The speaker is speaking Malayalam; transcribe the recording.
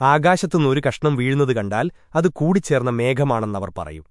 ആകാശത്തുനിന്ന് ഒരു കഷ്ണം വീഴുന്നത് കണ്ടാൽ അത് കൂടിച്ചേർന്ന മേഘമാണെന്നവർ പറയും